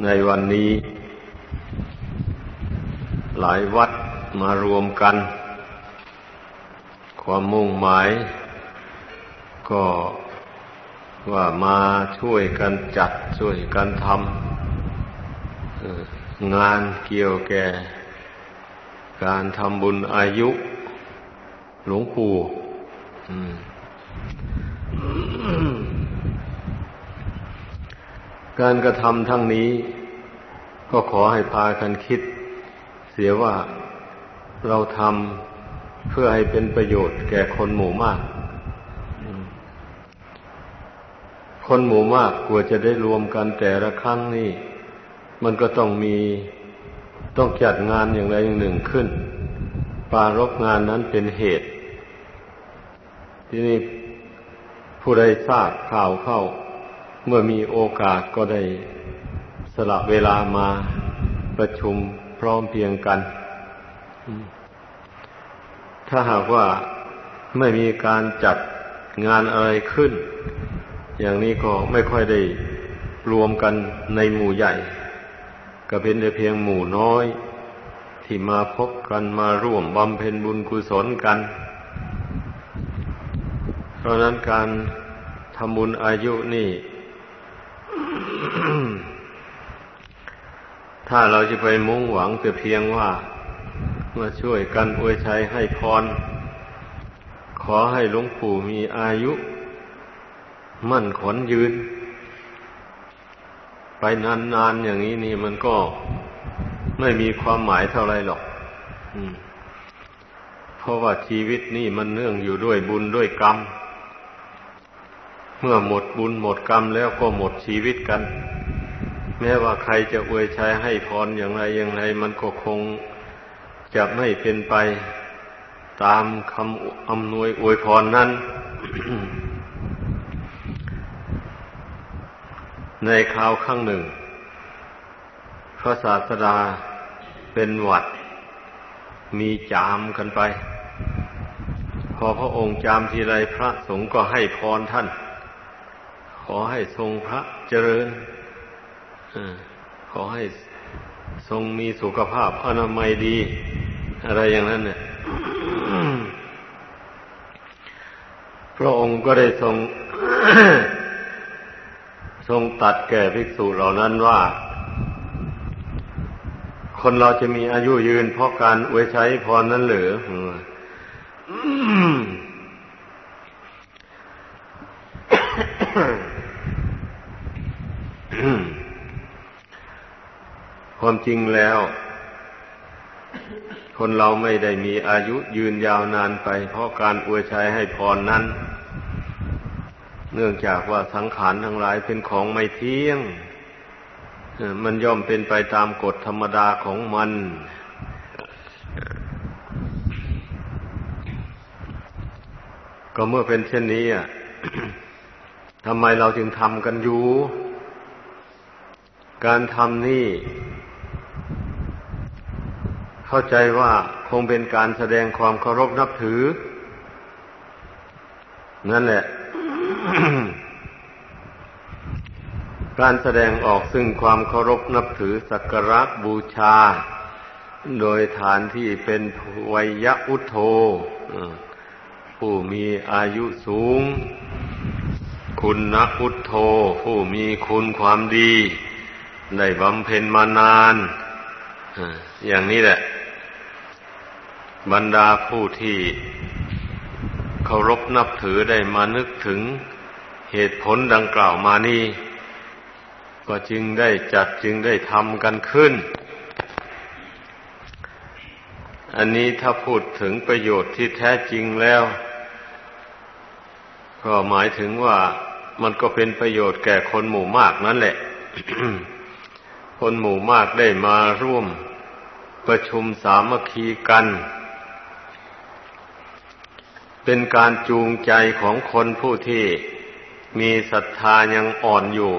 ในวันนี้ หลายวัดมารวมกัน ความมุ่งหมาย ก็ว่ามาช่วยกันจัดช่วยกันทำงานเกี่ยวแก่ การทำบุญอายุ หลวงปู่ การกระทำทั้งนี้ ก็ขอให้พากันคิด เสียว่าเราทำเพื่อให้เป็นประโยชน์แก่คนหมู่มาก คนหมู่มากกลัวจะได้รวมกันแต่ละครั้งนี่ มันก็ต้องมีต้องจัดงานอย่างใดอย่างหนึ่งขึ้น ปารบงานนั้นเป็นเหตุ ที่นี่ผู้ใดทราบข่าวเข้า เมื่อมีโอกาสก็ได้สละเวลามาประชุมพร้อมเพียงกัน ถ้าหากว่าไม่มีการจัดงานอะไรขึ้น อย่างนี้ก็ไม่ค่อยได้รวมกันในหมู่ใหญ่ ก็เป็นแต่เพียงหมู่น้อย ที่มาพบกันมาร่วมบำเพ็ญบุญกุศลกัน เพราะนั้นการทำบุญอายุนี่ ถ้าเราจะไปมุ่งหวังแต่เพียงว่ามาช่วยกันอวยชัยให้พร ขอให้หลวงปู่มีอายุ มั่นขนยืน ไปนานๆอย่างนี้นี่มันก็ไม่มีความหมายเท่าไรหรอกเพราะว่าชีวิตนี่มันเนื่องอยู่ด้วยบุญด้วยกรรม เมื่อหมดบุญหมดกรรมแล้วก็หมดชีวิตกัน แม้ว่าใครจะอวยชัยให้พรอย่างไรอย่างไรมันก็คงจะไม่เป็นไปตามคำอำนวยอวยพรนั้น ในคราวข้างหนึ่ง พระศาสดาเป็นหวัด มีจามกันไป พอพระองค์จามทีไรพระสงฆ์ก็ให้พรท่าน ขอให้ทรงพระเจริญ ขอให้ทรงมีสุขภาพอนามัยดี อะไรอย่างนั้นเนี่ยพระองค์ก็ได้ทรง ทรงตัดแก่ภิกษุเหล่านั้นว่า คนเราจะมีอายุยืนเพราะการอวยใช้พรนั้นหรือ ความจริงแล้ว คนเราไม่ได้มีอายุยืนยาวนานไป เพราะการอวยชัยให้พรนั้น เนื่องจากว่าสังขารทั้งหลายเป็นของไม่เที่ยง มันย่อมเป็นไปตามกฎธรรมดาของมันก็เมื่อเป็นเช่นนี้อะทำไมเราจึงทำกันอยู่ การทำนี่ เข้าใจว่าคงเป็นการแสดงความเคารพนับถือ นั่นแหละ การแสดงออกซึ่งความเคารพนับถือสักการะบูชา โดยฐานที่เป็นวัยอุทโธผู้มีอายุสูง คุณนักพุทโธ ผู้มีคุณความดี ได้บำเพ็ญมานานอย่างนี้แหละ บรรดาผู้ที่เคารพนับถือได้มานึกถึงเหตุผลดังกล่าวมานี้ก็จึงได้จัดจึงได้ทำกันขึ้น อันนี้ถ้าพูดถึงประโยชน์ที่แท้จริงแล้ว ก็หมายถึงว่ามันก็เป็นประโยชน์แก่คนหมู่มากนั่นแหละ คนหมู่มากได้มาร่วมประชุมสามัคคีกัน เป็นการจูงใจของคนผู้ที่มีศรัทธายังอ่อนอยู่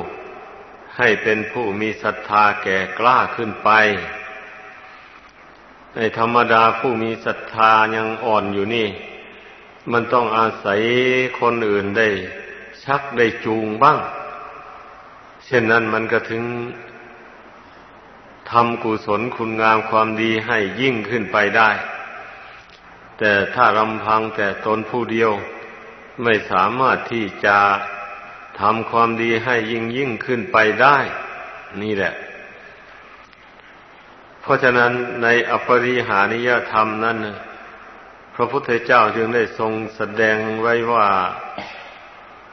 ให้เป็นผู้มีศรัทธาแก่กล้าขึ้นไป ในธรรมดาผู้มีศรัทธายังอ่อนอยู่นี่ มันต้องอาศัยคนอื่นได้ ชักได้จูงบ้าง เช่นนั้นมันก็ถึงทำกุศลคุณงามความดีให้ยิ่งขึ้นไปได้ แต่ถ้ารำพังแต่ตนผู้เดียว ไม่สามารถที่จะทำความดีให้ยิ่งยิ่งขึ้นไปได้ นี่แหละ เพราะฉะนั้นในอปริหานิยธรรมนั้นพระพุทธเจ้าจึงได้ทรงแสดงไว้ว่า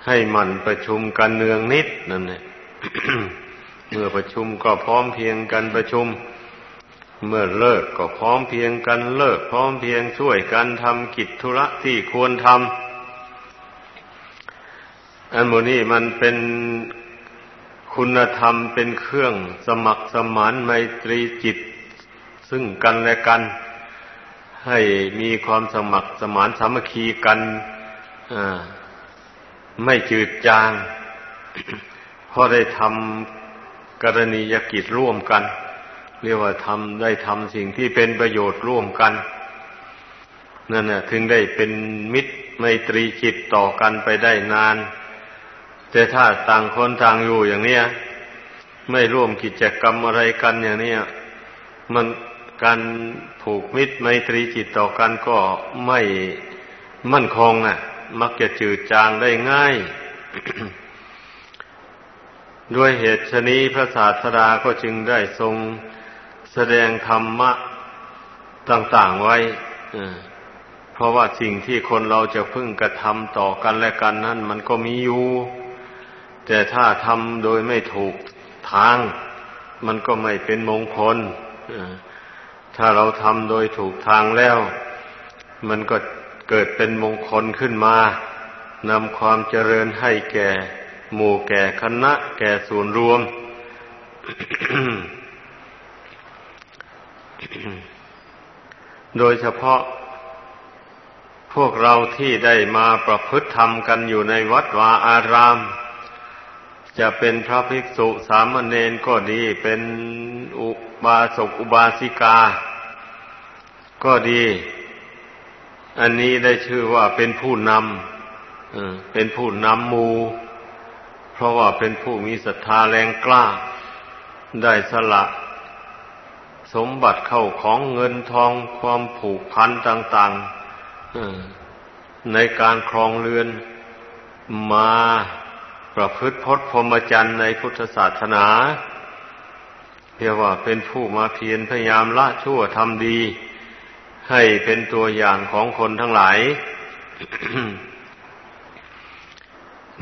ให้มันประชุมกันเนืองนิดนั่นเองเมื่อประชุมก็พร้อมเพียงกันประชุม เมื่อเลิกก็พร้อมเพียงกันเลิกพร้อมเพียงช่วยกันทำกิจธุระที่ควรทำอันโมนี้มันเป็นคุณธรรมเป็นเครื่องสมัครสมานไมตรีจิต ซึ่งกันและกัน ให้มีความสมัครสมานสามัคคีกันไม่จืดจางเพราะได้ทำกรณียกิจร่วมกัน เรียกว่าทำได้ทำสิ่งที่เป็นประโยชน์ร่วมกัน นั่นน่ะถึงได้เป็นมิตรไมตรีจิตต่อกันไปได้นาน แต่ถ้าต่างคนต่างอยู่อย่างเนี้ย ไม่ร่วมกิจกรรมอะไรกันอย่างเนี้ย มันการผูกมิตรไมตรีจิตต่อกันก็ไม่มั่นคงอะ มักจะจืดจางได้ง่าย ด้วยเหตุชนี้พระศาสดาก็จึงได้ทรง แสดงธรรมะต่างๆไว้เพราะว่าสิ่งที่คนเราจะพึ่งกระทำต่อกันและกันนั้นมันก็มีอยู่ แต่ถ้าทำโดยไม่ถูกทาง มันก็ไม่เป็นมงคลถ้าเราทำโดยถูกทางแล้ว มันก็เกิดเป็นมงคลขึ้นมานำความเจริญให้แก่ หมู่แก่คณะ แก่ส่วนรวม โดยเฉพาะพวกเราที่ได้มาประพฤติธรรมกันอยู่ในวัดวาอาราม จะเป็นพระภิกษุสามเณรก็ดีเป็นอุบาสกอุบาสิกา ก็ดี อันนี้ได้ชื่อว่าเป็นผู้นำเป็นผู้นำมูเพราะว่าเป็นผู้มีศรัทธาแรงกล้า ได้สละ สมบัติเข้าของเงินทองความผูกพันต่างๆในการครองเรือนมาประพฤติพจน์พรหมจรรย์ในพุทธศาสนาเรียกว่าเป็นผู้มาเพียรพยายามละชั่วทำดี ให้เป็นตัวอย่างของคนทั้งหลาย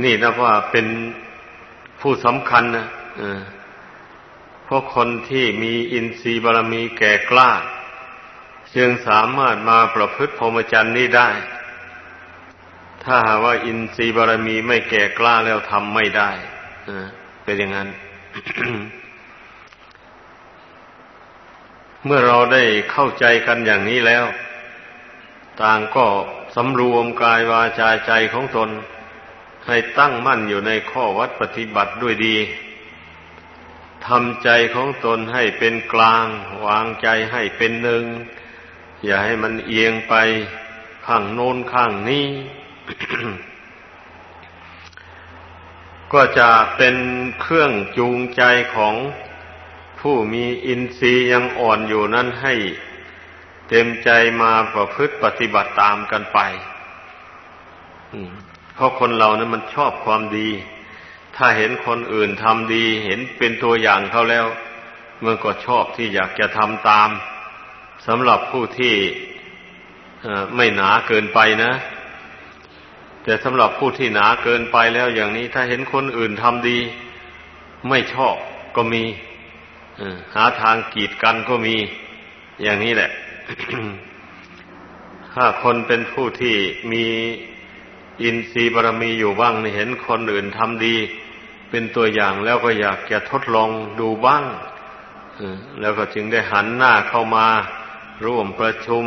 นี่นะว่าเป็นผู้สำคัญนะ พราะคนที่มีอินทรีย์บารมีแก่กล้า จึงสามารถมาประพฤติพรหมจรรย์นี้ได้ ถ้าหาว่าอินทรีย์บารมีไม่แก่กล้าแล้วทำไม่ได้เป็นอย่างนั้น เมื่อเราได้เข้าใจกันอย่างนี้แล้ว ต่างก็สำรวมกายวาจาใจของตน ให้ตั้งมั่นอยู่ในข้อวัดปฏิบัติด้วยดี ทำใจของตนให้เป็นกลาง วางใจให้เป็นหนึ่ง อย่าให้มันเอียงไปข้างโน้นข้างนี้ ก็จะเป็นเครื่องจูงใจของผู้มีอินทรีย์ยังอ่อนอยู่นั้นให้เต็มใจมาประพฤติปฏิบัติตามกันไปเพราะคนเรานะั้นมันชอบความดี ถ้าเห็นคนอื่นทำดี เห็นเป็นตัวอย่างเขาแล้ว มันก็ชอบที่อยากจะทำตามสำหรับผู้ที่ไม่หนาเกินไปนะ แต่สำหรับผู้ที่หนาเกินไปแล้วอย่างนี้ ถ้าเห็นคนอื่นทำดี ไม่ชอบก็มีหาทางกีดกันก็มี อย่างนี้แหละ ถ้าคนเป็นผู้ที่มีอินทรีย์บารมีอยู่บ้างเห็นคนอื่นทำดี เป็นตัวอย่างแล้วก็อยากจะทดลองดูบ้าง แล้วก็จึงได้หันหน้าเข้ามาร่วมประชุม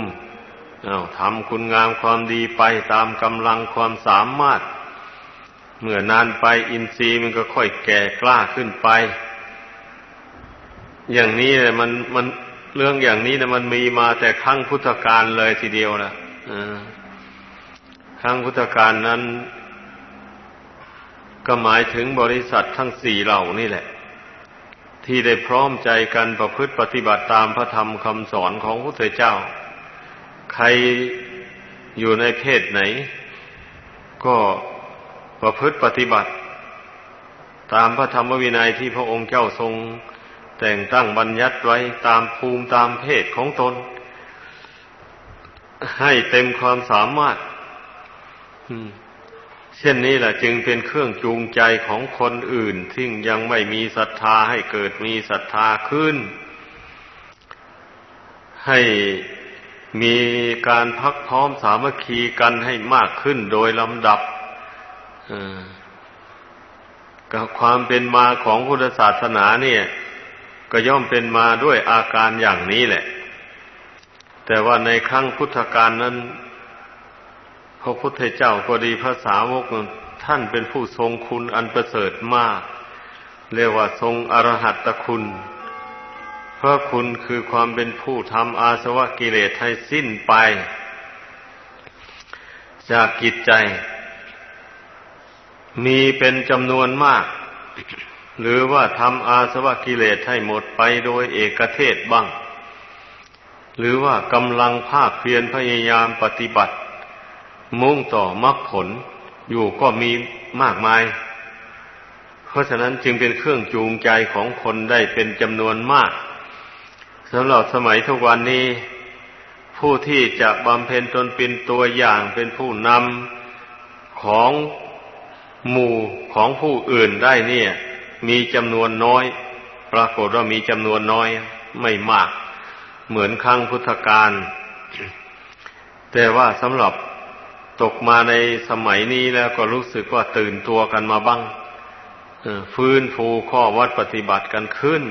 ทำคุณงามความดีไปตามกำลังความสามารถ เมื่อนานไปอินทรีย์มันก็ค่อยแก่กล้าขึ้นไป อย่างนี้เนี่ยมันมันเรื่องอย่างนี้นี่ยมันมีมาแต่ครั้งพุทธกาลเลยทีเดียวนะครั้งพุทธกาลนั้น ก็หมายถึงบริษัททั้งสี่เหล่านี่แหละ ที่ได้พร้อมใจกันประพฤติปฏิบัติตามพระธรรมคำสอนของพระพุทธเจ้า ใครอยู่ในเพศไหน ก็ประพฤติปฏิบัติ ตามพระธรรมวินัยที่พระองค์เจ้าทรง แต่งตั้งบัญญัติไว้ตามภูมิตามเพศของตน ให้เต็มความสามารถ เช่นนี้แหละจึงเป็นเครื่องจูงใจของคนอื่นที่ยังไม่มีศรัทธาให้เกิดมีศรัทธาขึ้น ให้มีการพักพร้อมสามัคคีกันให้มากขึ้นโดยลำดับกับความเป็นมาของพุทธศาสนาเนี่ย ก็ย่อมเป็นมาด้วยอาการอย่างนี้แหละ แต่ว่าในครั้งพุทธกาลนั้น พระพุทธเจ้าก็ดีพระสาวกท่านเป็นผู้ทรงคุณอันประเสริฐมาก เรียกว่าทรงอรหัตคุณเพราะคุณคือความเป็นผู้ทำอาสวะกิเลสให้สิ้นไป จากกิจใจ มีเป็นจำนวนมาก หรือว่าทำอาสวะกิเลสให้หมดไปโดยเอกเทศบ้าง หรือว่ากำลังภาคเพียรพยายามปฏิบัติ มุ่งต่อมรรคผลอยู่ก็มีมากมาย เพราะฉะนั้นจึงเป็นเครื่องจูงใจของคนได้เป็นจำนวนมากสำหรับสมัยทุกวันนี้ ผู้ที่จะบำเพ็ญตนเป็นตัวอย่างเป็นผู้นำของหมู่ของผู้อื่นได้เนี่ย มีจำนวนน้อย ปรากฏว่ามีจำนวนน้อยไม่มาก เหมือนครั้งพุทธกาลแต่ว่าสำหรับ ตกมาในสมัยนี้แล้วก็รู้สึกว่าตื่นตัวกันมาบ้างฟื้นฟูข้อวัดปฏิบัติกันขึ้น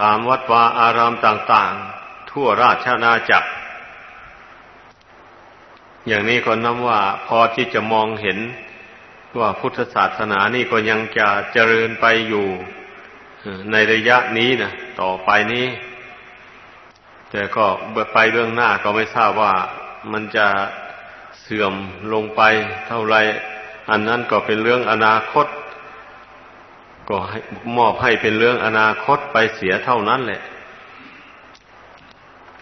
ตามวัดวาอารามต่างๆ ทั่วราชนาจักร อย่างนี้ก็นับว่าพอที่จะมองเห็นว่าพุทธศาสนานี่ก็ยังจะเจริญไปอยู่ในระยะนี้นะต่อไปนี้ แต่ก็ไปเรื่องหน้าก็ไม่ทราบว่ามันจะ สื่อมลงไปเท่าไร อันนั้นก็เป็นเรื่องอนาคต ก็มอบให้เป็นเรื่องอนาคตไปเสียเท่านั้นแหละ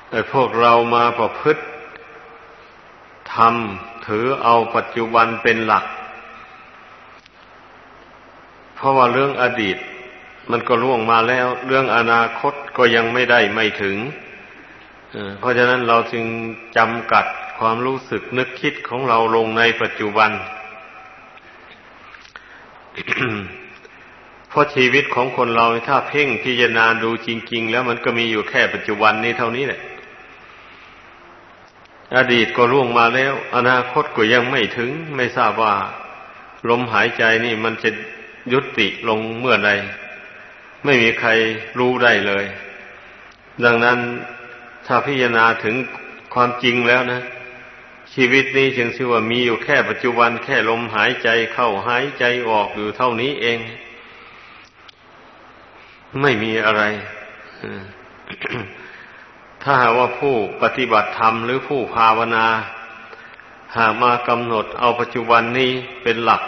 แต่พวกเรามาประพฤติทำถือเอาปัจจุบันเป็นหลัก เพราะว่าเรื่องอดีต มันก็ล่วงมาแล้ว เรื่องอนาคตก็ยังไม่ได้ไม่ถึงเพราะฉะนั้นเราจึงจำกัด ความรู้สึกนึกคิดของเราลงในปัจจุบัน เพราะชีวิตของคนเราถ้าเพ่งพิจารณาดูจริง ๆ แล้วมันก็มีอยู่แค่ปัจจุบันนี้เท่านี้แหละ อดีตก็ล่วงมาแล้ว อนาคตก็ยังไม่ถึง ไม่ทราบว่า ลมหายใจนี่มันจะยุติลงเมื่อใดไม่มีใครรู้ได้เลย ดังนั้นถ้าพิจารณาถึงความจริงแล้วนะ ชีวิตนี้จึงชื่อว่ามีอยู่แค่ปัจจุบันแค่ลมหายใจเข้าหายใจออกอยู่เท่านี้เอง ไม่มีอะไร ถ้าว่าผู้ปฏิบัติธรรมหรือผู้ภาวนา หากมากำหนดเอาปัจจุบันนี้เป็นหลัก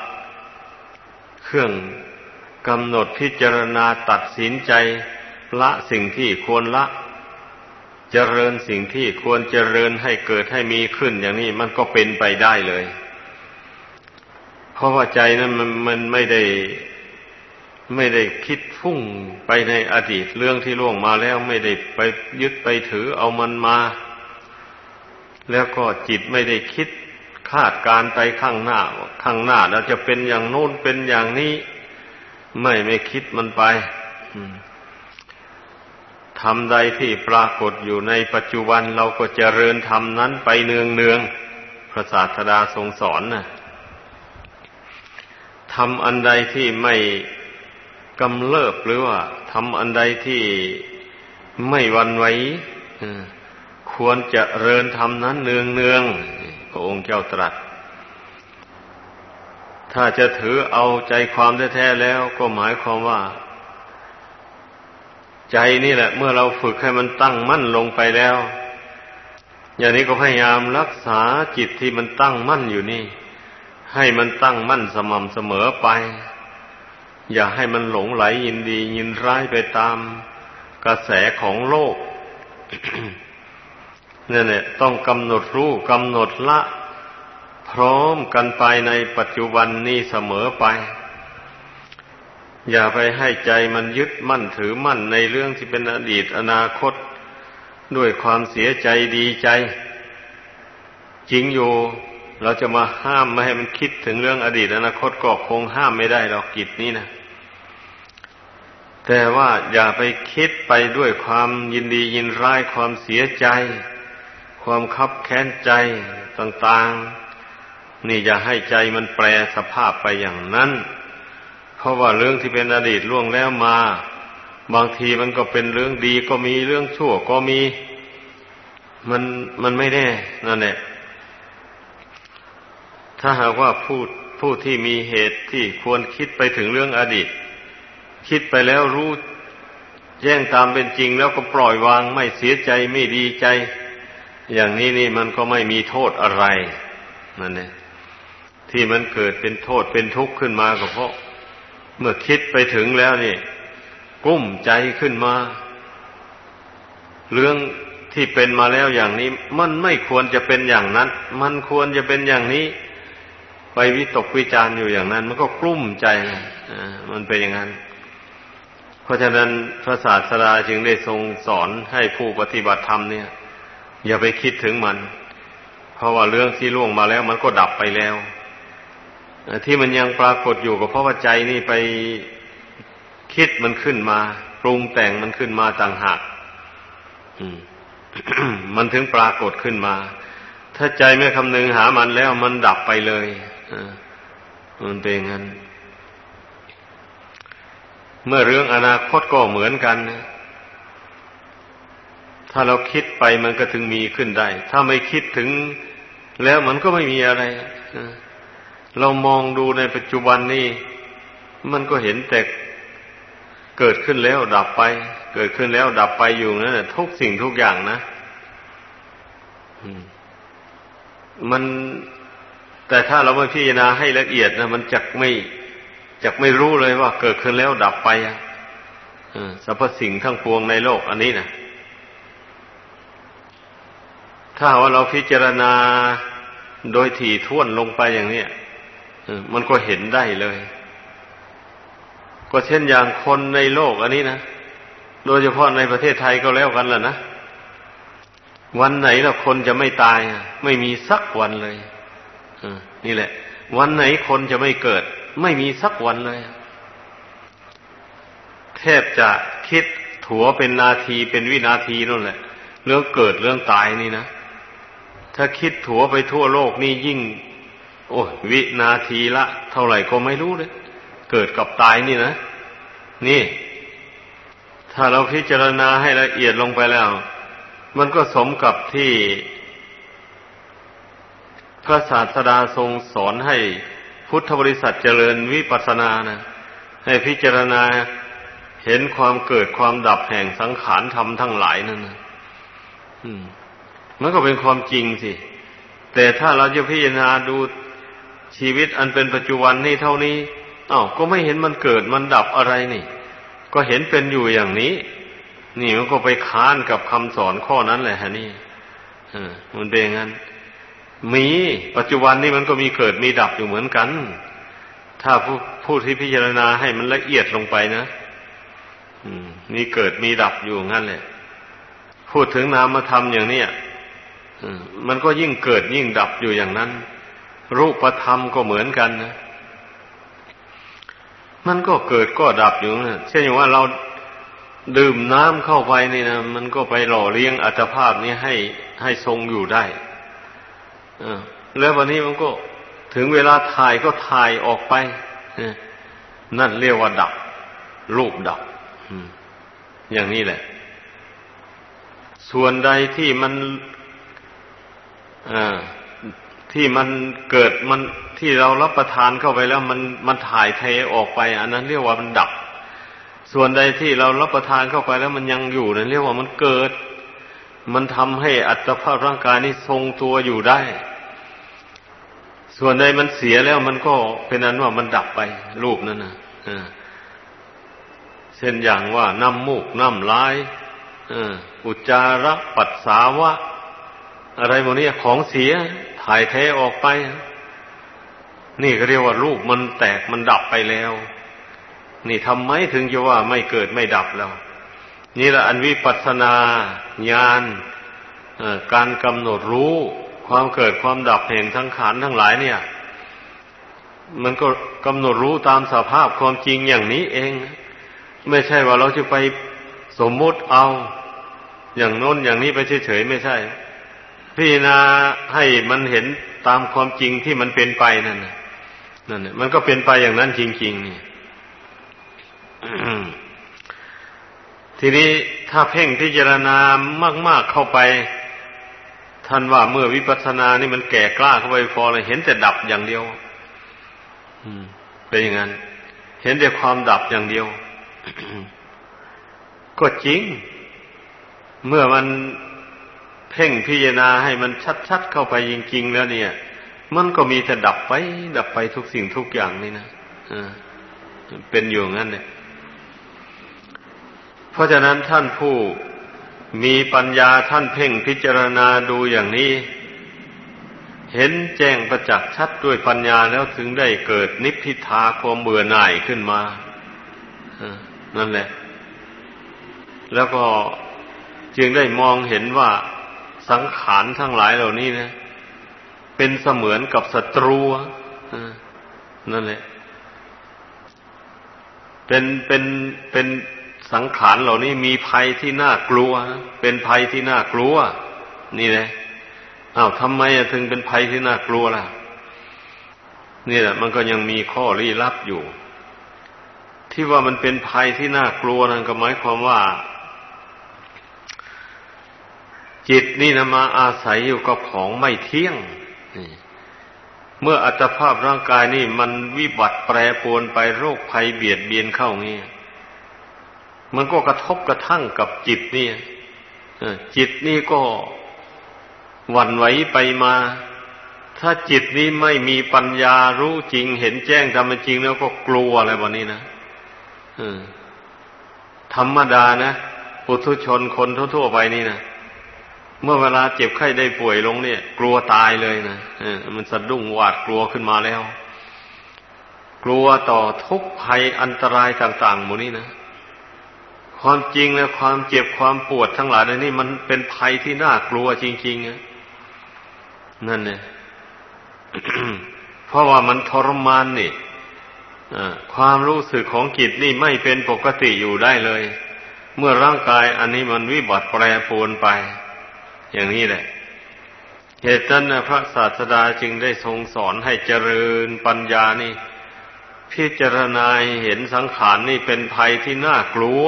เครื่องกำหนดพิจารณาตัดสินใจ ละสิ่งที่ควรละ เจริญสิ่งที่ควรเจริญให้เกิดให้มีขึ้นอย่างนี้มันก็เป็นไปได้เลย เพราะว่าใจนั้นมันมันไม่ได้ไม่ได้คิดฟุ้งไปในอดีตเรื่องที่ล่วงมาแล้วไม่ได้ไปยึดไปถือเอามันมา แล้วก็จิตไม่ได้คิดคาดการไปข้างหน้า ข้างหน้าแล้วจะเป็นอย่างโน้นเป็นอย่างนี้ ไม่ไม่คิดมันไป อืม ธรรมใดที่ปรากฏอยู่ในปัจจุบันเราก็เจริญธรรมนั้นไปเนืองเนืองพระศาสดาทรงสอนนะทำอันใดที่ไม่กำเริบหรือว่าทำอันใดที่ไม่วันไหวควรจะเริญทำนั้นเนืองเนืองพระองค์เจ้าตรัส ถ้าจะถือเอาใจความแท้ๆแล้วก็หมายความว่า ใจนี่แหละ เมื่อเราฝึกให้มันตั้งมั่นลงไปแล้ว อย่างนี้ก็พยายามรักษาจิตที่มันตั้งมั่นอยู่นี่ ให้มันตั้งมั่นสม่ำเสมอไป อย่าให้มันหลงไหลยินดียินร้ายไปตามกระแสของโลกนี่เนี่ยต้องกำหนดรู้กำหนดละ พร้อมกันไปในปัจจุบันนี้เสมอไป อย่าไปให้ใจมันยึดมั่นถือมั่นในเรื่องที่เป็นอดีตอนาคต ด้วยความเสียใจดีใจ จริงอยู่เราจะมาห้ามไม่ให้มันคิดถึงเรื่องอดีตอนาคตก็คงห้ามไม่ได้หรอกกิจนี้นะแต่ว่าอย่าไปคิดไปด้วยความยินดียินร้ายความเสียใจ ความคับแค้นใจต่าง ๆ นี่อย่าให้ใจมันแปรสภาพไปอย่างนั้น เพราะว่าเรื่องที่เป็นอดีตล่วงแล้วมา บางทีมันก็เป็นเรื่องดีก็มีเรื่องชั่วก็มี มันมันไม่แน่นั่นแหละถ้าหากว่าผู้ผู้ที่มีเหตุที่ควรคิดไปถึงเรื่องอดีต คิดไปแล้วรู้แจ้งตามเป็นจริงแล้วก็ปล่อยวางไม่เสียใจไม่ดีใจ อย่างนี้นี่มันก็ไม่มีโทษอะไรนั่นเองที่มันเกิดเป็นโทษเป็นทุกข์ขึ้นมาก็เพราะ เมื่อคิดไปถึงแล้วนี่ กุ้มใจขึ้นมา เรื่องที่เป็นมาแล้วอย่างนี้ มันไม่ควรจะเป็นอย่างนั้น มันควรจะเป็นอย่างนี้ ไปวิตกวิจารอยู่อย่างนั้น มันก็กลุ้มใจมันเป็นอย่างนั้น เพราะฉะนั้นพระศาสดาจึงได้ทรงสอนให้ผู้ปฏิบัติธรรมเนี่ย อย่าไปคิดถึงมัน เพราะว่าเรื่องที่ล่วงมาแล้ว มันก็ดับไปแล้ว ที่มันยังปรากฏอยู่ก็เพราะว่าใจนี่ไปคิดมันขึ้นมา ปรุงแต่งมันขึ้นมาต่างหากมันถึงปรากฏขึ้นมา ถ้าใจไม่คำนึงหามันแล้วมันดับไปเลยมันเป็นงั้น เมื่อเรื่องอนาคตก็เหมือนกัน ถ้าเราคิดไปมันก็ถึงมีขึ้นได้ ถ้าไม่คิดถึงแล้วมันก็ไม่มีอะไร เรามองดูในปัจจุบันนี่มันก็เห็นแต่เกิดขึ้นแล้วดับไป เกิดขึ้นแล้วดับไปอยู่นั่นแหละทุกสิ่งทุกอย่างนะมันแต่ถ้าเราไม่พิจารณาให้ละเอียดนะมันจักไม่จะไม่รู้เลยว่า เกิดขึ้นแล้วดับไปสรรพสิ่งทั้งปวงในโลก อันนี้นะถ้าว่าเราพิจารณาโดยถี่ท่วนลงไปอย่างนี้ มันก็เห็นได้เลย ก็เช่นอย่างคนในโลกอันนี้นะ โดยเฉพาะในประเทศไทยก็แล้วกันแหละนะ วันไหนเราคนจะไม่ตาย ไม่มีสักวันเลยนี่แหละ วันไหนคนจะไม่เกิด ไม่มีสักวันเลยแทบจะคิดถัวเป็นนาทีเป็นวินาทีนั่นแหละ เรื่องเกิดเรื่องตายนี่นะ ถ้าคิดถัวไปทั่วโลกนี่ยิ่ง โอ้วินาทีละ เท่าไหร่ก็ไม่รู้เลย เกิดกับตายนี่นะ นี่ ถ้าเราพิจารณาให้ละเอียดลงไปแล้ว มันก็สมกับที่ พระศาสดาทรงสอนให้พุทธบริษัทเจริญวิปัสสนานะ ให้พิจารณาเห็นความเกิดความดับแห่งสังขารธรรมทั้งหลายนั่นนะมันก็เป็นความจริงสิ แต่ถ้าเราจะพิจารณาดู ชีวิตอันเป็นปัจจุบันนี่เท่านี้อา้าวก็ไม่เห็นมันเกิดมันดับอะไรนี่ ก็เห็นเป็นอยู่อย่างนี้ นี่มันก็ไปค้านกับคำสอนข้อนั้นแหละฮะนี่มันเป็นงั้น มีปัจจุบันนี้มันก็มีเกิดมีดับอยู่เหมือนกัน ถ้าผู้ผู้ที่พิจารณาให้มันละเอียดลงไปนะมีเกิดมีดับอยู่งั้นแหละพูดถึงนามธรรมอย่างเนี้ยมันก็ยิ่งเกิดยิ่งดับอยู่อย่างนั้น รูปธรรมก็เหมือนกันนะมันก็เกิดก็ดับอยู่นะเช่นอย่างว่าเราดื่มน้ำเข้าไปนี่นะมันก็ไปหล่อเลี้ยงอัตภาพนี้ให้ให้ทรงอยู่ได้แล้ววันนี้มันก็ถึงเวลาถ่ายก็ถ่ายออกไปนั่นเรียกว่าดับ รูปดับอย่างนี้แหละ ส่วนใดที่มัน ที่มันเกิดมันที่เรารับประทานเข้าไปแล้วมันมันถ่ายเทออกไป อันนั้นเรียกว่ามันดับ ส่วนใดที่เรารับประทานเข้าไปแล้วมันยังอยู่นั่นเรียกว่ามันเกิด มันทำให้อัตภาพร่างกายนี้ทรงตัวอยู่ได้ ส่วนใดมันเสียแล้วมันก็เป็นนั้นว่ามันดับไป รูปนั่นนะเช่นอย่างว่าน้ำมูกน้ำลายอุจจาระปัสสาวะ อะไรพวกนี้ของเสีย ถ่ายเทออกไป นี่ก็เรียกว่ารูปมันแตกมันดับไปแล้ว นี่ทำไมถึงจะว่าไม่เกิดไม่ดับแล้ว นี่แหละอันวิปัสนาญาณการกำหนดรู้ความเกิดความดับแห่งทั้งขานทั้งหลายเนี่ย มันก็กำหนดรู้ตามสภาพความจริงอย่างนี้เอง ไม่ใช่ว่าเราจะไปสมมุติเอา อย่างโน้นอย่างนี้ไปเฉยๆไม่ใช่ พิจารณาให้มันเห็นตามความจริงที่มันเป็นไปนั่นนั่นมันก็เป็นไปอย่างนั้นจริง ๆ นี่ทีนี้ถ้าเพ่งพิจารณามาก ๆเข้าไปท่านว่าเมื่อวิปัสสนานี่มันแก่กล้าเข้าไปพอเลยเห็นแต่ดับอย่างเดียวเป็นอย่างนั้น เห็นแต่ความดับอย่างเดียว ก็จริง เมื่อมัน เพ่งพิจารณาให้มันชัดๆเข้าไปจริงๆแล้วเนี่ย มันก็มีแต่ดับไป ดับไปทุกสิ่งทุกอย่างนี่นะเป็นอยู่งั้นเนี่ย เพราะฉะนั้นท่านผู้มีปัญญาท่านเพ่งพิจารณาดูอย่างนี้ เห็นแจ้งประจักษ์ชัดด้วยปัญญาแล้วถึงได้เกิดนิพพิทาความเบื่อหน่ายขึ้นมานั่นแหละ แล้วก็จึงได้มองเห็นว่า สังขารทั้งหลายเหล่านี้นะ เป็นเสมือนกับศัตรูนั่นแหละ เป็นเป็นเป็นสังขารเหล่านี้มีภัยที่น่ากลัว เป็นภัยที่น่ากลัว นี่แหละอ้าวทำไมถึงเป็นภัยที่น่ากลัวล่ะนี่แหละมันก็ยังมีข้อลี้ลับอยู่ ที่ว่ามันเป็นภัยที่น่ากลัวนั่นก็หมายความว่า จิตนี่นะมาอาศัยอยู่กับของไม่เที่ยง เมื่ออัตภาพร่างกายนี่มันวิบัติแปรปรวนไปโรคภัยเบียดเบียนเข้างี้ มันก็กระทบกระทั่งกับจิตนี่จิตนี่ก็หวั่นไหวไปมา ถ้าจิตนี้ไม่มีปัญญารู้จริง เห็นแจ้งทำมันจริงแล้วก็กลัวอะไรแบบนี้นะธรรมดานะปุถุชนคนทั่วๆไปนี่นะ เมื่อเวลาเจ็บไข้ได้ป่วยลงเนี่ย กลัวตายเลยนะมันสะดุ้งหวาดกลัวขึ้นมาแล้ว กลัวต่อทุกภัยอันตรายต่างๆหมดนี้นะความจริงแล้วความเจ็บความปวดทั้งหลายนี่มันเป็นภัยที่น่ากลัวจริงๆนั่นเนี่ยเพราะว่ามันทรมานนี่ความรู้สึกของจิตนี่ไม่เป็นปกติอยู่ได้เลย เมื่อร่างกายอันนี้มันวิบัติแปรปรวนไป อย่างนี้แหละ เหตุนั้นพระศาสดาจึงได้ทรงสอนให้เจริญปัญญานี่ พิจารณาเห็นสังขารนี่เป็นภัยที่น่ากลัว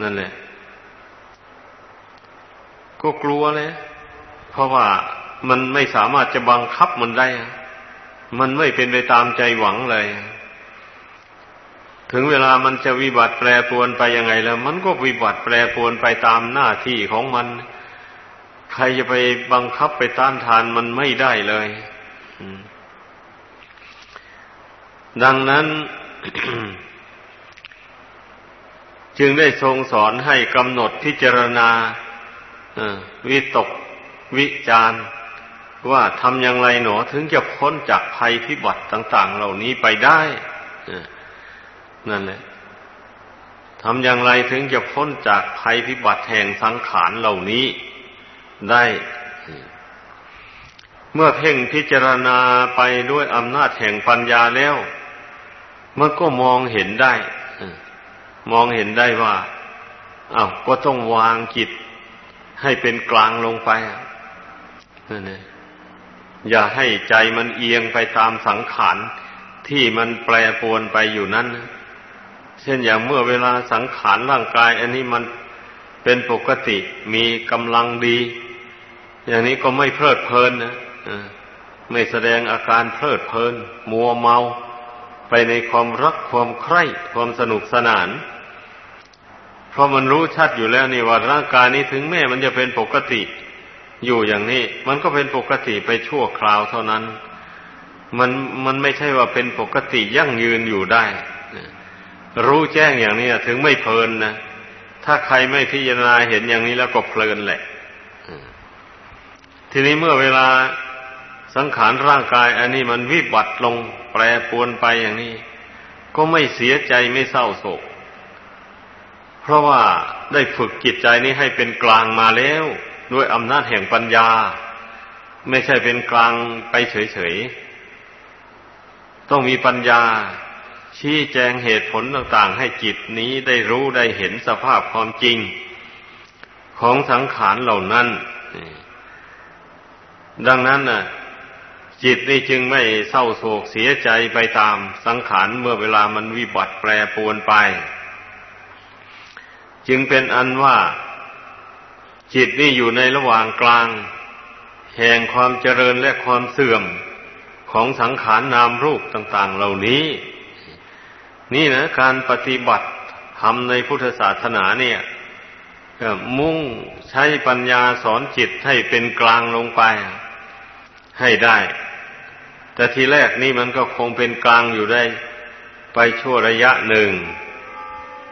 นั่นแหละ ก็กลัวเลยเพราะว่ามันไม่สามารถจะบังคับมันได้ มันไม่เป็นไปตามใจหวังเลย ถึงเวลามันจะวิบัติแปรปรวนไปยังไงแล้ว มันก็วิบัติแปรปรวนไปตามหน้าที่ของมัน ใครจะไปบังคับไปต้านทานมันไม่ได้เลย ดังนั้น จึงได้ทรงสอนให้กำหนดพิจารณาวิตกวิจารว่าทำอย่างไรหนอถึงจะพ้นจากภัยพิบัติต่าง ๆ เหล่านี้ไปได้นั่นแหละทำอย่างไรถึงจะพ้นจากภัยพิบัติแห่งสังขารเหล่านี้ ได้ เมื่อเพ่งพิจารณาไปด้วยอำนาจแห่งปัญญาแล้ว มันก็มองเห็นได้มองเห็นได้ว่าอา้าวก็ต้องวางจิตให้เป็นกลางลงไปนั่องอย่าให้ใจมันเอียงไปตามสังขารที่มันแปรปรวนไปอยู่นั้น เช่นอย่างเมื่อเวลาสังขารร่างกาย อันนี้มัน เป็นปกติมีกำลังดี อย่างนี้ก็ไม่เพลิดเพลินนะไม่แสดงอาการเพลิดเพลิน มัวเมา ไปในความรักความใคร่ความสนุกสนาน เพราะมันรู้ชัดอยู่แล้วนี่ว่าร่างกายนี้ถึงแม้มันจะเป็นปกติ อยู่อย่างนี้ มันก็เป็นปกติไปชั่วคราวเท่านั้น มันมันไม่ใช่ว่าเป็นปกติยั่งยืนอยู่ได้ รู้แจ้งอย่างนี้ถึงไม่เพลินนะ ถ้าใครไม่พิจารณาเห็นอย่างนี้แล้วก็เพลินแหละทีนี้เมื่อเวลาสังขารร่างกาย อันนี้มันวิบัติลงแปรปวนไปอย่างนี้ ก็ไม่เสียใจไม่เศร้าโศก เพราะว่าได้ฝึกจิตใจนี้ให้เป็นกลางมาแล้ว ด้วยอำนาจแห่งปัญญา ไม่ใช่เป็นกลางไปเฉยๆ ต้องมีปัญญา ชี้แจงเหตุผลต่างๆ ให้จิตนี้ได้รู้ได้เห็นสภาพความจริง ของสังขารเหล่านั้น ดังนั้นน่ะ จิตนี่จึงไม่เศร้าโศกเสียใจไปตามสังขารเมื่อเวลามันวิบัติแปรปรวนไป จึงเป็นอันว่า จิตนี่อยู่ในระหว่างกลาง แห่งความเจริญและความเสื่อมของสังขารนนามรูปต่าง ๆ เหล่านี้ นี่นะการปฏิบัติทำในพุทธศาสนาเนี่ยมุ่งใช้ปัญญาสอนจิตให้เป็นกลางลงไป ให้ได้ แต่ทีแรกนี่มันก็คงเป็นกลางอยู่ได้ ไปชั่วระยะหนึ่ง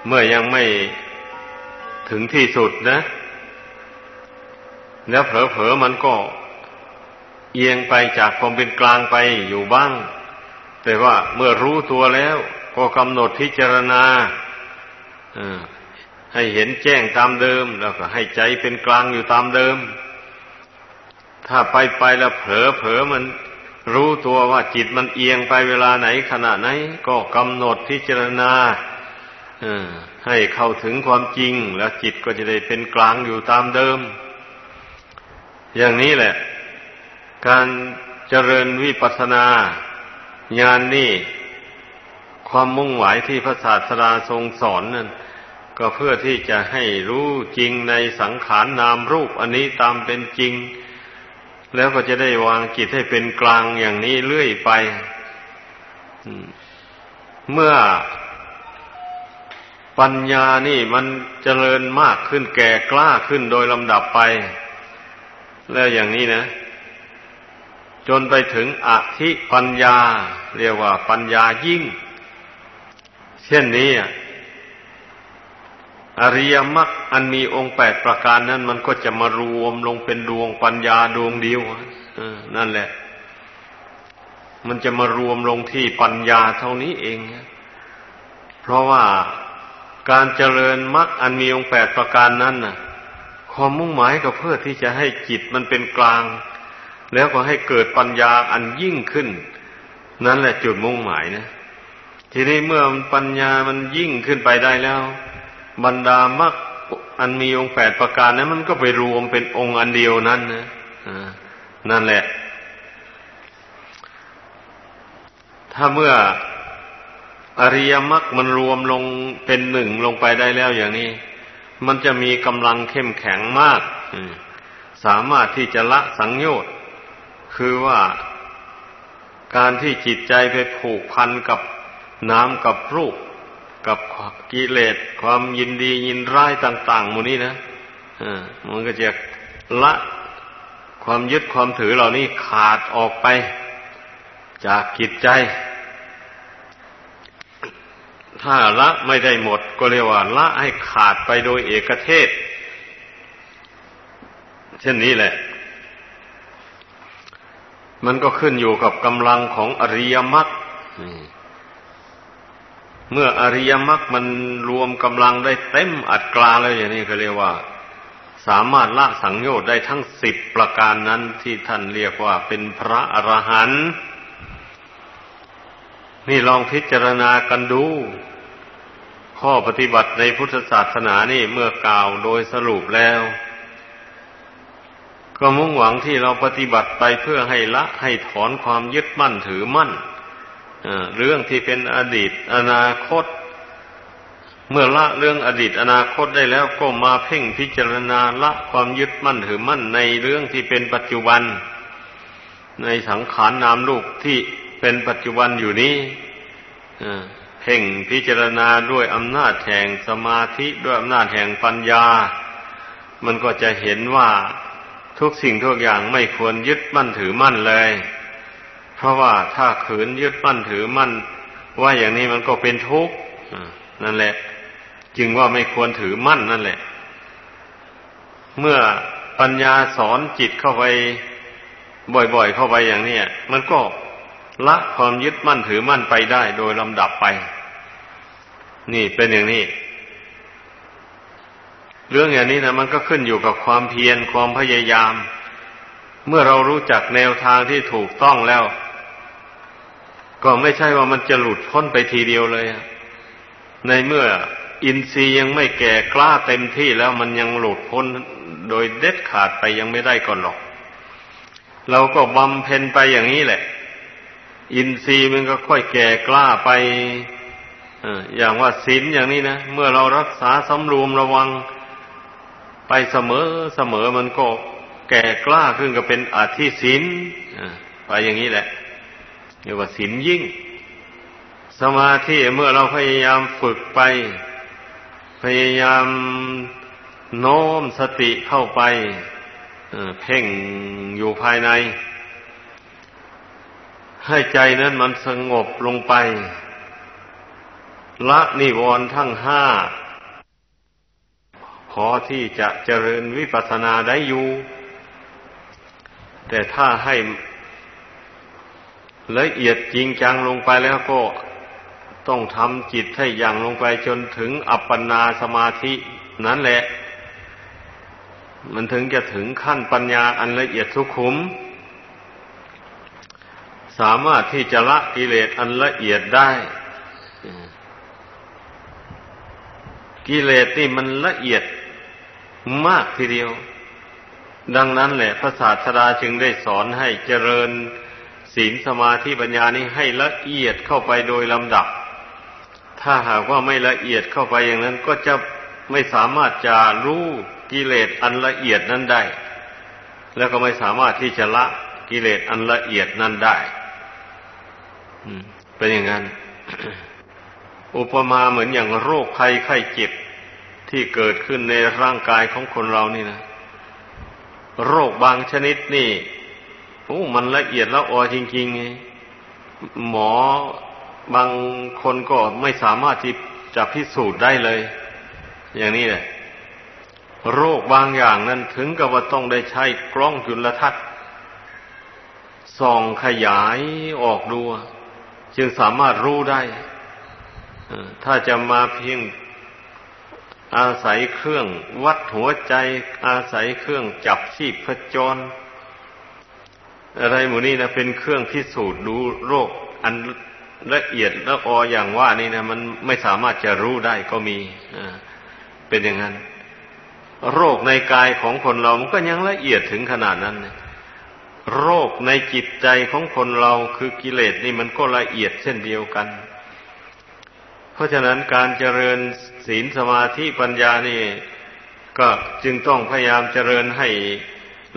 เมื่อยังไม่ถึงที่สุดนะ แล้วเผลอๆมันก็เอียงไปจากความเป็นกลางไปอยู่บ้าง แต่ว่าเมื่อรู้ตัวแล้ว ก็กำหนดพิจารณาให้เห็นแจ้งตามเดิม แล้วก็ให้ใจเป็นกลางอยู่ตามเดิม ถ้าไปไปแล้วเผลอเผลอมัน รู้ตัวว่าจิตมันเอียงไปเวลาไหนขณะไหน ก็กำหนดพิจารณาให้เข้าถึงความจริง แล้วจิตก็จะได้เป็นกลางอยู่ตามเดิม อย่างนี้แหละ การเจริญวิปัสสนา ญาณนนี่ ความมุ่งหมายที่พระศาสดาทรงสอนนั่นก็เพื่อที่จะให้รู้จริงในสังขารนนามรูปอันนี้ตามเป็นจริง แล้วก็จะได้วางจิตให้เป็นกลางอย่างนี้เรื่อยไป เมื่อปัญญานี่มันเจริญมากขึ้นแก่กล้าขึ้นโดยลำดับไป แล้วอย่างนี้นะ จนไปถึงอธิปัญญา เรียกว่าปัญญายิ่ง เช่นนี้อริยมรรคอันมีองค์แปดประการนั้น มันก็จะมารวมลงเป็นดวงปัญญาดวงเดียวนั่นแหละ มันจะมารวมลงที่ปัญญาเท่านี้เอง เพราะว่าการเจริญมรรคอันมีองค์แปดประการนั้นน่ะ ความมุ่งหมายก็เพื่อที่จะให้จิตมันเป็นกลาง แล้วก็ให้เกิดปัญญาอันยิ่งขึ้นนั่นแหละจุดมุ่งหมายนะ ทีนี้เมื่อปัญญามันยิ่งขึ้นไปได้แล้ว บรรดามรรคอันมีองค์แปดประการนั้น มันก็ไปรวมเป็นองค์อันเดียวนั้นนะนั่นแหละ ถ้าเมื่ออริยมรรคมันรวมลงเป็นหนึ่งลงไปได้แล้วอย่างนี้ มันจะมีกำลังเข้มแข็งมาก สามารถที่จะละสังโยชน์ คือว่าการที่จิตใจไปผูกพันกับ น้ำกับรูปกับกิเลสความยินดียินร้ายต่างๆมูนี้นะมันก็จะละความยึดความถือเหล่านี้ขาดออกไป จากจิตใจ ถ้าละไม่ได้หมดก็เรียกว่า ละให้ขาดไปโดยเอกเทศ เช่นนี้แหละ มันก็ขึ้นอยู่กับกำลังของอริยมรรค เมื่ออริยมรรคมันรวมกำลังได้เต็มอัดกลาแล้วอย่างนี้ก็เรียกว่า สามารถละสังโยชน์ได้ทั้งสิบประการนั้นที่ท่านเรียกว่าเป็นพระอรหันต์นี่ลองพิจารณากันดู ข้อปฏิบัติในพุทธศาสนานี่เมื่อกล่าวโดยสรุปแล้ว ก็มุ่งหวังที่เราปฏิบัติไปเพื่อให้ละให้ถอนความยึดมั่นถือมั่น เรื่องที่เป็นอดีตอนาคต เมื่อละเรื่องอดีตอนาคตได้แล้วก็มาเพ่งพิจารณาละความยึดมั่นถือมั่นในเรื่องที่เป็นปัจจุบัน ในสังขารนนามลูกที่เป็นปัจจุบันอยู่นี้เพ่งพิจารณาด้วยอำนาจแห่งสมาธิด้วยอำนาจแห่งปัญญา มันก็จะเห็นว่าทุกสิ่งทุกอย่างไม่ควรยึดมั่นถือมั่นเลย เพราะว่าถ้าขืนยึดมั่นถือมั่น ว่าอย่างนี้มันก็เป็นทุกข์นั่นแหละ จึงว่าไม่ควรถือมั่นนั่นแหละ เมื่อปัญญาสอนจิตเข้าไป บ่อยๆ เข้าไปอย่างนี้มันก็ละความยึดมั่นถือมั่นไปได้โดยลำดับไป นี่เป็นอย่างนี้ เรื่องอย่างนี้นะมันก็ขึ้นอยู่กับความเพียรความพยายาม เมื่อเรารู้จักแนวทางที่ถูกต้องแล้ว ก็ไม่ใช่ว่ามันจะหลุดพ้นไปทีเดียวเลย ในเมื่ออินทรีย์ยังไม่แก่กล้าเต็มที่แล้วมันยังหลุดพ้นโดยเด็ดขาดไปยังไม่ได้ก่อนหรอก เราก็บำเพ็ญไปอย่างนี้แหละ อินทรีย์มันก็ค่อยแก่กล้าไปอย่างว่าศีลอย่างนี้นะ เมื่อเรารักษาสำรวมระวังไปเสมอเสมอมันก็แก่กล้าขึ้นก็เป็นอธิศีลไปอย่างนี้แหละ เรียกว่าศีลยิ่ง สมาธิเมื่อเราพยายามฝึกไป พยายามโน้มสติเข้าไปเพ่งอยู่ภายใน ให้ใจนั้นมันสงบลงไป ละนิวรณ์ทั้งห้าพอที่จะเจริญวิปัสสนาได้อยู่ แต่ถ้าให้ ละเอียดจริงจังลงไปแล้วก็ต้องทำจิตให้อย่างลงไปจนถึงอัปปนาสมาธินั่นแหละ มันถึงจะถึงขั้นปัญญาอันละเอียดสุขุม สามารถที่จะละกิเลสอันละเอียดได้ กิเลสนี่มันละเอียดมากทีเดียว ดังนั้นแหละพระศาสดาจึงได้สอนให้เจริญ ศีลสมาธิปัญญานี้ให้ละเอียดเข้าไปโดยลำดับ ถ้าหากว่าไม่ละเอียดเข้าไปอย่างนั้นก็จะไม่สามารถจะรู้กิเลสอันละเอียดนั้นได้ แล้วก็ไม่สามารถที่จะละกิเลสอันละเอียดนั้นได้เป็นอย่างนั้น อุปมาเหมือนอย่างโรคภัยไข้เจ็บที่เกิดขึ้นในร่างกายของคนเรานี่นะ โรคบางชนิดนี่ โอ้มันละเอียดละออจริงๆไงหมอบางคนก็ไม่สามารถที่จะพิสูจน์ได้เลย อย่างนี้แหละโรคบางอย่างนั้นถึงกับว่าต้องได้ใช้กล้องจุลทรรศน์ส่องขยายออกดู จึงสามารถรู้ได้ ถ้าจะมาเพียงอาศัยเครื่องวัดหัวใจ อาศัยเครื่องจับชีพจร อะไรหมูนี่นะเป็นเครื่องพิสูจน์ดูโรค อันละเอียดละอออย่างว่านี่นะมันไม่สามารถจะรู้ได้ก็มีเป็นอย่างนั้น โรคในกายของคนเรามันก็ยังละเอียดถึงขนาดนั้นโรคในจิตใจของคนเราคือกิเลสนี่มันก็ละเอียดเช่นเดียวกัน เพราะฉะนั้นการเจริญศีลสมาธิปัญญานี่ ก็จึงต้องพยายามเจริญให้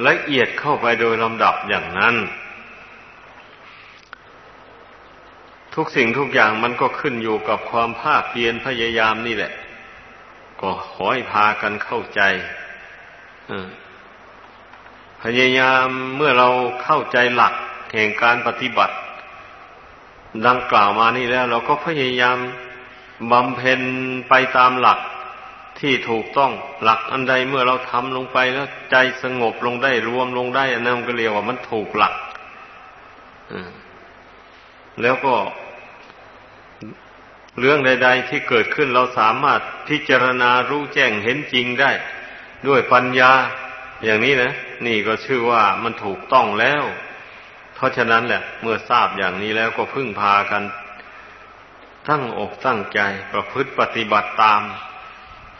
ละเอียดเข้าไปโดยลำดับอย่างนั้น ทุกสิ่งทุกอย่างมันก็ขึ้นอยู่กับความภาคเพียรพยายามนี่แหละ ก็ขอให้พากันเข้าใจพยายามเมื่อเราเข้าใจหลักแห่งการปฏิบัติ ดังกล่าวมานี่แล้ว เราก็พยายามบำเพ็ญไปตามหลัก ที่ถูกต้องหลักอันใดเมื่อเราทำลงไปแล้วใจสงบลงได้รวมลงได้อันนั้นก็เรียกว่ามันถูกหลักแล้วก็ เรื่องใด ๆ ที่เกิดขึ้นเราสามารถพิจารณารู้แจ้งเห็นจริงได้ ด้วยปัญญาอย่างนี้นะ นี่ก็ชื่อว่ามันถูกต้องแล้ว เพราะฉะนั้นแหละ เมื่อทราบอย่างนี้แล้วก็พึ่งพากันตั้งอกตั้งใจประพฤติปฏิบัติตาม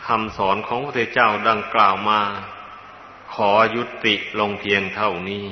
คำสอนของพระเจ้าดังกล่าวมา ขอยุติลงเพียงเท่านี้